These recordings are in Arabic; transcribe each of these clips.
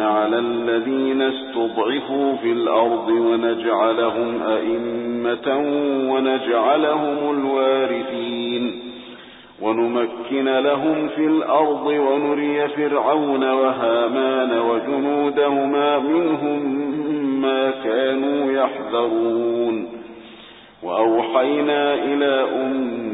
على الذين استضعفوا في الأرض ونجعلهم أئمة ونجعلهم الوارثين ونمكن لهم في الأرض ونري فرعون وهامان وجنودهما منهم ما كانوا يحذرون وأوحينا إلى أم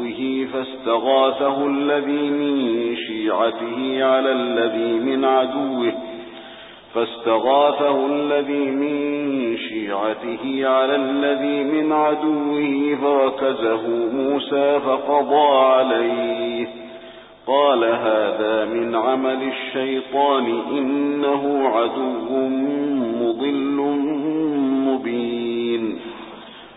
فاستغاثه الذي من شيعته على الذي من عدوه فاستغاثه الذي من شيعته على الذي من عدوه فوكزه موسى فقضى عليه قال هذا من عمل الشيطان إنه عدو مضل مبين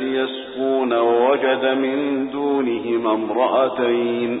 يسقون ووجد من دونهما امرأتين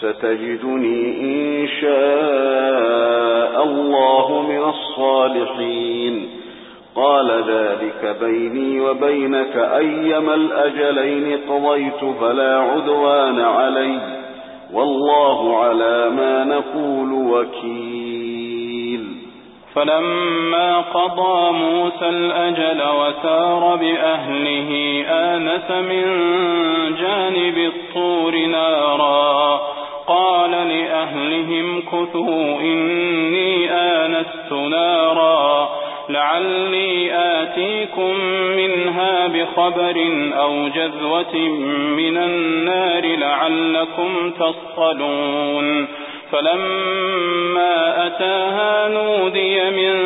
ستجدني إن شاء الله من الصالحين. قال ذلك بيني وبينك أيما الأجلين قضيت فلا عدوان علي. والله على ما نقول وكيل. فلما قضى موسى الأجل وسار بأهله آنس من جانب الطور نارا. قال لأهلهم كثوا إني آنست نارا لعلي آتيكم منها بخبر أو جذوة من النار لعلكم تصطلون فلما أتاها نودي من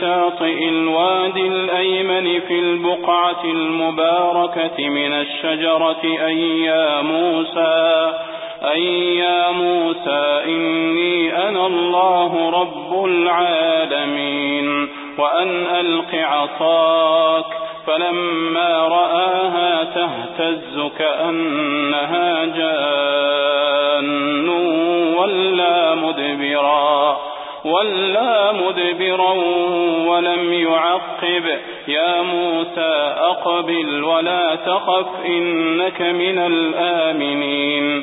شاطئ الوادي الأيمن في البقعة المباركة من الشجرة أي يا موسى أي يا موسى إني أنا الله رب العالمين وأن ألق عصاك فلما رآها تهتز كأنها جان ولا مدبرا ولا مدبرا ولم يعقب. يا موسى أقبل ولا تخف إنك من الآمنين.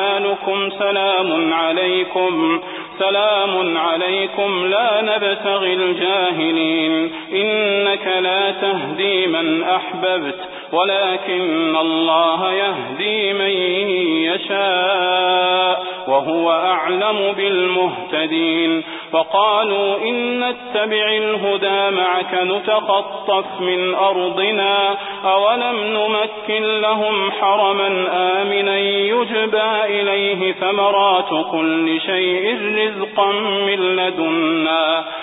أعمالكم سلام عليكم. سلام عليكم. لا نبتغي الجاهلين. إنك لا تهدي من أحببت ولكن الله يهدي من يشاء وهو أعلم بالمهتدين. فقالوا إن نتبع الهدى معك نتخطف من أرضنا. أولم نمكن لهم حرما آمنا يجبى إليه ثمرات كل شيء رزقا من لدنا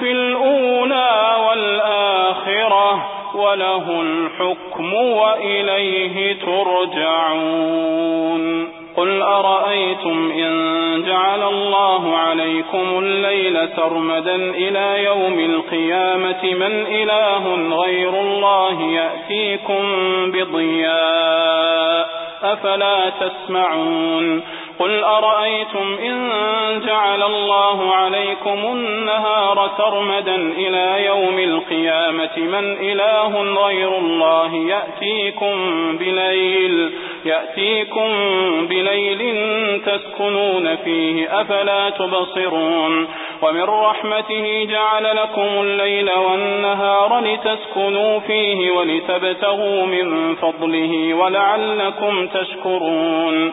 في الأولى والآخرة وله الحكم وإليه ترجعون. قل أرأيتم إن جعل الله عليكم الليل سرمدا إلى يوم القيامة من إله غير الله يأتيكم بضياء أفلا تسمعون. أرأيتم إن جعل الله عليكم النهار سرمدا إلى يوم القيامة من إله غير الله يأتيكم بليل يأتيكم بليل تسكنون فيه أفلا تبصرون ومن رحمته جعل لكم الليل والنهار لتسكنوا فيه ولتبتغوا من فضله ولعلكم تشكرون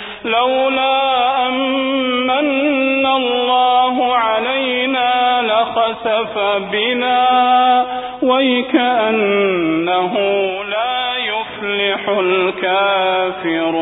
لولا أمن الله علينا لخسف بنا ويكأنه لا يفلح الكافرون.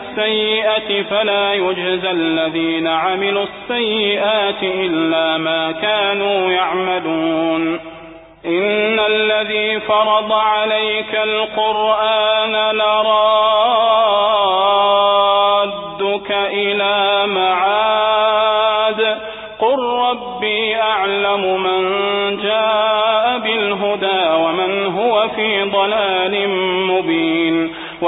بالسيئة فلا يجزى الذين عملوا السيئات إلا ما كانوا يعملون. إن الذي فرض عليك القرآن لرادك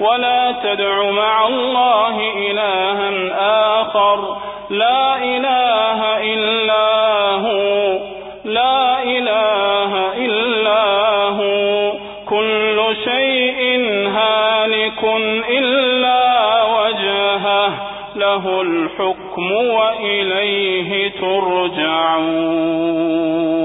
ولا تدع مع الله إلها آخر. لا إله إلا هو. لا إله إلا هو. كل شيء هالك إلا وجهه. له الحكم وإليه ترجعون.